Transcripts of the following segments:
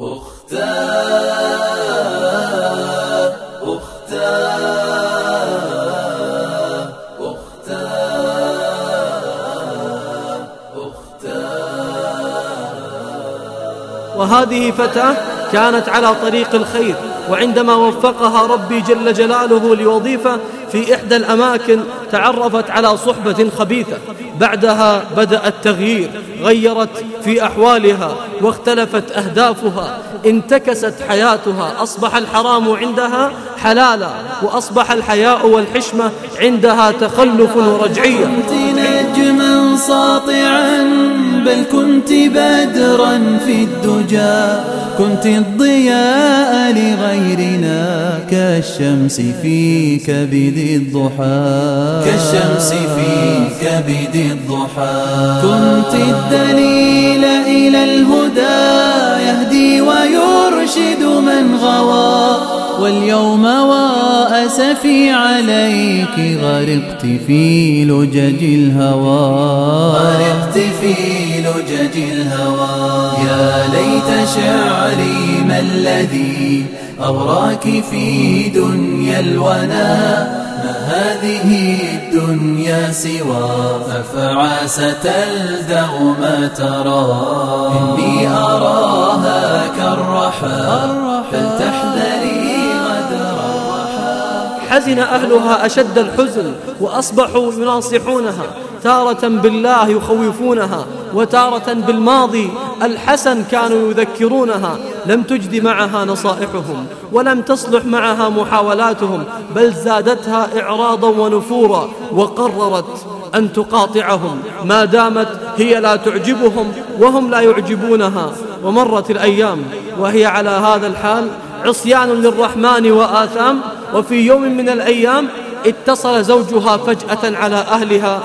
أختا أختا أختا أختا وهذه فتاة كانت على طريق الخير وعندما وفقها ربي جل جلاله لوظيفة في إحدى الأماكن تعرفت على صحبة خبيثة. بعدها بدأ التغيير غيرت في أحوالها واختلفت أهدافها انتكست حياتها. أصبح الحرام عندها حلالا وأصبح الحياء والحشمة عندها تخلف ورجعية نجما ساطعا بل كنت بدرا في الدجى. كنت الضياء لغيرنا كالشمس في كبد الضحى. كالشمس في كبد الضحى. كنت الدليل إلى الهدى يهدي ويرشد من غوى. واليوم وأسفي عليك غرقت في لجج الهوى. غرقت في لجج الهوى. يا ليت شعري ما الذي أغراك في دنيا الونا. ما هذه الدنيا سوى؟ أفعى تلدغ ما ترى؟ إني أراها كالرحى. الرحى حزن أهلها أشد الحزن وأصبحوا يناصحونها تارة بالله يخوفونها وتارة بالماضي الحسن كانوا يذكرونها. لم تجد معها نصائحهم ولم تصلح معها محاولاتهم بل زادتها إعراضا ونفورا وقررت أن تقاطعهم. ما دامت هي لا تعجبهم وهم لا يعجبونها. ومرت الأيام وهي على هذا الحال عصيان للرحمن وآثام وفي يوم من الأيام اتصل زوجها فجأة على أهلها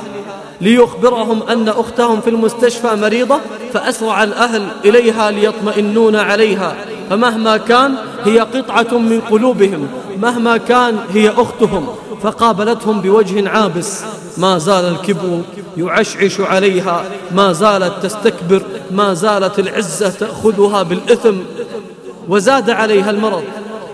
ليخبرهم أن أختهم في المستشفى مريضة فأسرع الأهل إليها ليطمئنون عليها. فمهما كان هي قطعة من قلوبهم مهما كان هي أختهم فقابلتهم بوجه عابس. ما زال الكبر يعشعش عليها ما زالت تستكبر ما زالت العزة تأخذها بالإثم. وزاد عليها المرض.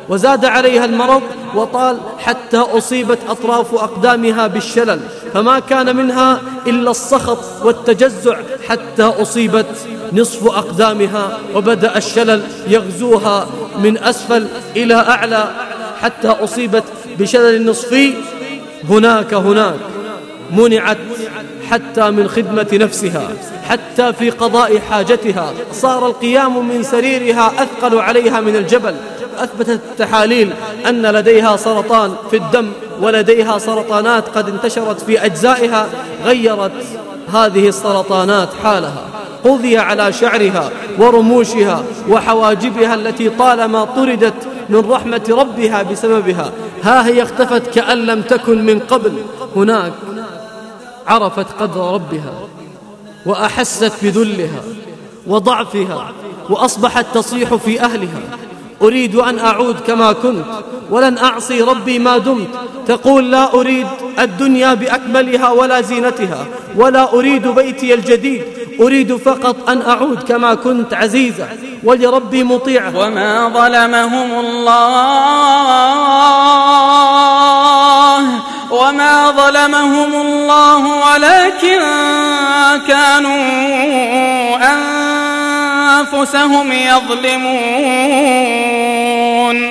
وزاد عليها المرض وطال حتى أصيبت أطراف أقدامها بالشلل فما كان منها إلا السخط والتجزع حتى أصيبت نصف أقدامها وبدأ الشلل يغزوها من أسفل إلى أعلى حتى أصيبت بشلل نصفي. هناك هناك منعت حتى من خدمة نفسها حتى في قضاء حاجتها. صار القيام من سريرها أثقل عليها من الجبل. أثبتت التحاليل أن لديها سرطان في الدم ولديها سرطانات قد انتشرت في أجزائها غيرت هذه السرطانات حالها. قضي على شعرها ورموشها وحواجبها التي طالما طردت من رحمة ربها بسببها. ها هي اختفت كأن لم تكن من قبل. هناك عرفت قدر ربها وأحست بذلها وضعفها وأصبحت تصيح في أهلها. أريد أن أعود كما كنت ولن أعصي ربي ما دمت. تقول لا أريد الدنيا بأكملها ولا زينتها ولا أريد بيتي الجديد. أريد فقط أن أعود كما كنت عزيزة ولربي مطيعة. وما ظلمهم الله وما ظلمهم الله ولكن كانوا أنفسهم يظلمون.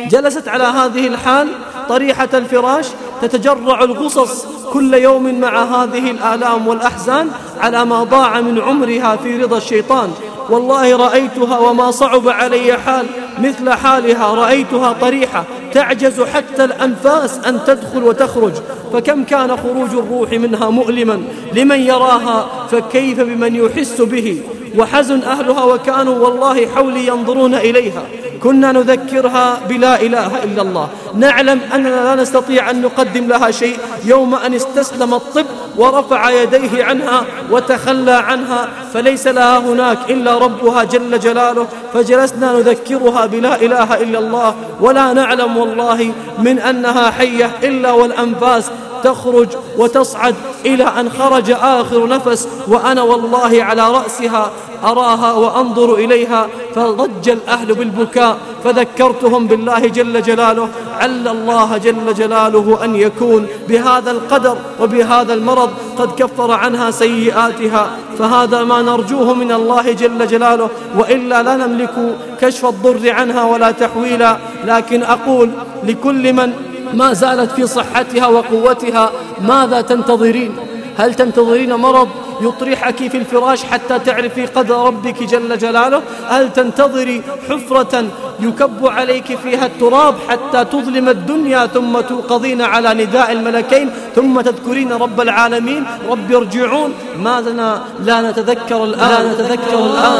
جلست على هذه الحال طريحة الفراش تتجرع الغصص كل يوم مع هذه الآلام والأحزان على ما ضاع من عمرها في رضا الشيطان. والله رأيتها وما صعب علي حال مثل حالها. رأيتها طريحة تعجز حتى الأنفاس أن تدخل وتخرج. فكم كان خروج الروح منها مؤلما لمن يراها فكيف بمن يحس به؟ وحزن أهلها وكانوا والله حولي ينظرون إليها. كنا نذكرها بلا إله إلا الله. نعلم أننا لا نستطيع أن نقدم لها شيء يوم أن استسلم الطب ورفع يديه عنها وتخلى عنها. فليس لها هناك إلا ربها جل جلاله. فجلسنا نذكرها بلا إله إلا الله. ولا نعلم والله من أنها حية إلا والأنفاس تخرج وتصعد إلى أن خرج آخر نفس وأنا والله على رأسها أراها وأنظر إليها فضج الأهل بالبكاء فذكرتهم بالله جل جلاله عل الله جل جلاله أن يكون بهذا القدر وبهذا المرض قد كفر عنها سيئاتها فهذا ما نرجوه من الله جل جلاله وإلا لا نملك كشف الضر عنها ولا تحويلا لكن أقول لكل من ما زالت في صحتها وقوتها ماذا تنتظرين؟ هل تنتظرين مرض يطرحك في الفراش حتى تعرفي قدر ربك جل جلاله؟ هل تنتظري حفرة يكب عليك فيها التراب حتى تظلم الدنيا ثم توقظين على نداء الملكين؟ ثم تذكرين رب العالمين؟ رب ارجعون ما لنا لا نتذكر الآن. لا نتذكر الآن.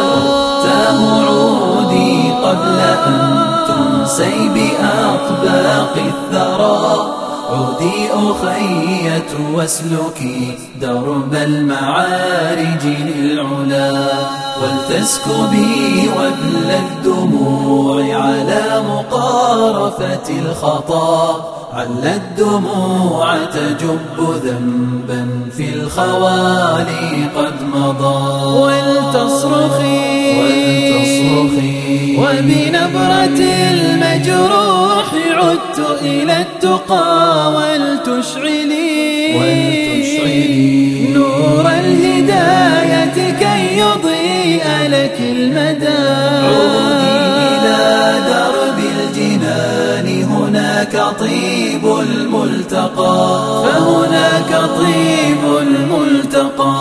تاه عودي قبل أن تنسي بأطباق الثرى عودي أخية واسلكي درب المعارج للعلا. ولتسكبي وبل الدموع على مقارفة الخطا. عل الدموع تجب ذنبا في الخوالي قد مضى. ولتصرخي ولتصرخي وبنبرة المجروح عدت إلى التقى ولتشعلي نور الهداية كي يضيء لك المدى. عودي إلى درب الجنان. هناك طيب الملتقى. فهناك طيب الملتقى.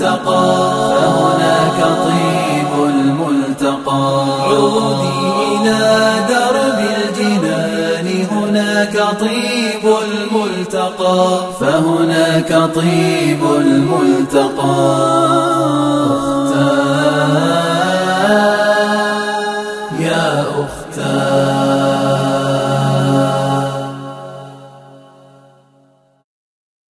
الملتقى فهناك طيب الملتقى. عودي إلى درب الجنان هناك طيب الملتقى. فهناك طيب الملتقى.